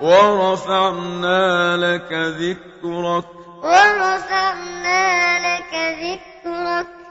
ورفعنا لك ذكرك. ورفعنا لك ذكرك.